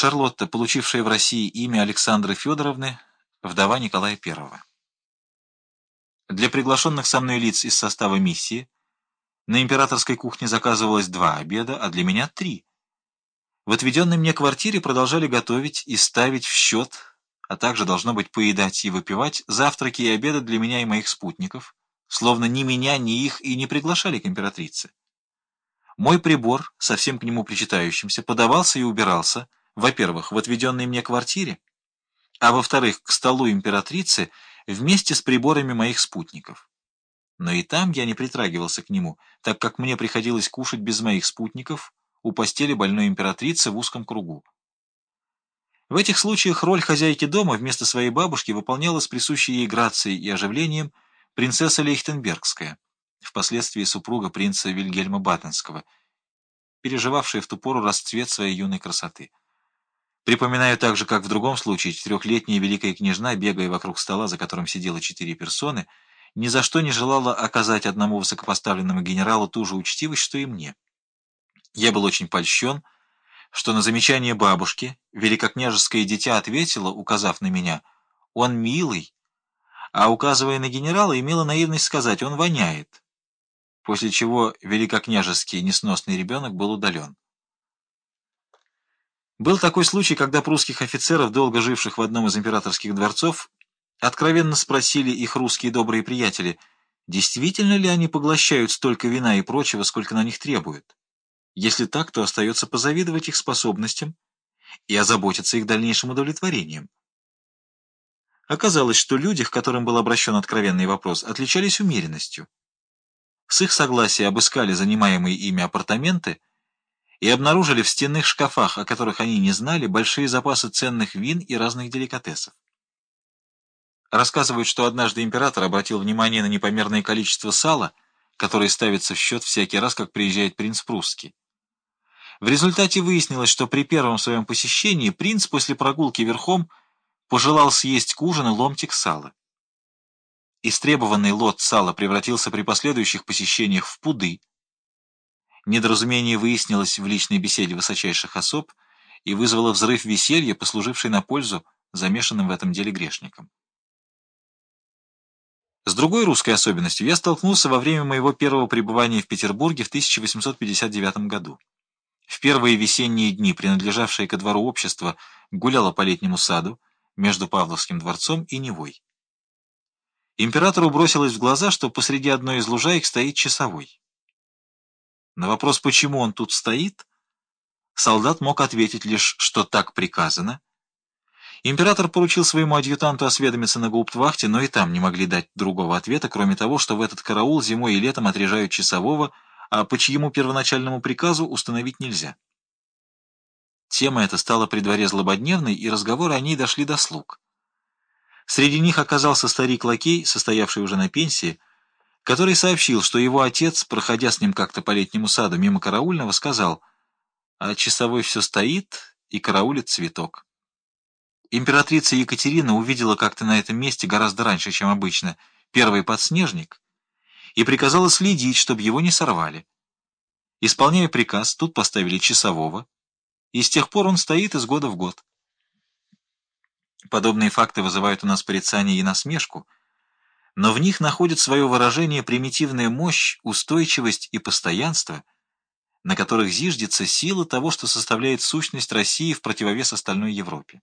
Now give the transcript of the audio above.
Шарлотта, получившая в России имя Александры Федоровны, вдова Николая I. Для приглашенных со мной лиц из состава миссии на императорской кухне заказывалось два обеда, а для меня три. В отведенной мне квартире продолжали готовить и ставить в счет, а также, должно быть, поедать и выпивать завтраки и обеды для меня и моих спутников, словно ни меня, ни их и не приглашали к императрице. Мой прибор, совсем к нему причитающимся, подавался и убирался, во-первых, в отведенной мне квартире, а во-вторых, к столу императрицы вместе с приборами моих спутников. Но и там я не притрагивался к нему, так как мне приходилось кушать без моих спутников у постели больной императрицы в узком кругу. В этих случаях роль хозяйки дома вместо своей бабушки выполняла с присущей ей грацией и оживлением принцесса Лейхтенбергская, впоследствии супруга принца Вильгельма Баттенского, переживавшая в ту пору расцвет своей юной красоты. Припоминаю также, как в другом случае четырехлетняя великая княжна, бегая вокруг стола, за которым сидело четыре персоны, ни за что не желала оказать одному высокопоставленному генералу ту же учтивость, что и мне. Я был очень польщен, что на замечание бабушки великокняжеское дитя ответило, указав на меня, «Он милый», а указывая на генерала, имела наивность сказать, «Он воняет», после чего великокняжеский несносный ребенок был удален. Был такой случай, когда прусских офицеров, долго живших в одном из императорских дворцов, откровенно спросили их русские добрые приятели, действительно ли они поглощают столько вина и прочего, сколько на них требуют. Если так, то остается позавидовать их способностям и озаботиться их дальнейшим удовлетворением. Оказалось, что люди, к которым был обращен откровенный вопрос, отличались умеренностью. С их согласия обыскали занимаемые ими апартаменты и обнаружили в стенных шкафах, о которых они не знали, большие запасы ценных вин и разных деликатесов. Рассказывают, что однажды император обратил внимание на непомерное количество сала, которое ставится в счет всякий раз, как приезжает принц прусский. В результате выяснилось, что при первом своем посещении принц после прогулки верхом пожелал съесть к ужину ломтик сала. Истребованный лот сала превратился при последующих посещениях в пуды, Недоразумение выяснилось в личной беседе высочайших особ и вызвало взрыв веселья, послуживший на пользу замешанным в этом деле грешникам. С другой русской особенностью я столкнулся во время моего первого пребывания в Петербурге в 1859 году. В первые весенние дни, принадлежавшее ко двору общества, гуляло по летнему саду между Павловским дворцом и Невой. Императору бросилось в глаза, что посреди одной из лужаек стоит часовой. На вопрос, почему он тут стоит, солдат мог ответить лишь, что так приказано. Император поручил своему адъютанту осведомиться на гауптвахте, но и там не могли дать другого ответа, кроме того, что в этот караул зимой и летом отряжают часового, а по чьему первоначальному приказу установить нельзя. Тема эта стала при дворе злободневной, и разговоры о ней дошли до слуг. Среди них оказался старик-лакей, состоявший уже на пенсии, который сообщил, что его отец, проходя с ним как-то по летнему саду мимо караульного, сказал, а часовой все стоит и караулит цветок. Императрица Екатерина увидела как-то на этом месте гораздо раньше, чем обычно, первый подснежник и приказала следить, чтобы его не сорвали. Исполняя приказ, тут поставили часового, и с тех пор он стоит из года в год. Подобные факты вызывают у нас порицание и насмешку — но в них находит свое выражение примитивная мощь, устойчивость и постоянство, на которых зиждется сила того, что составляет сущность России в противовес остальной Европе.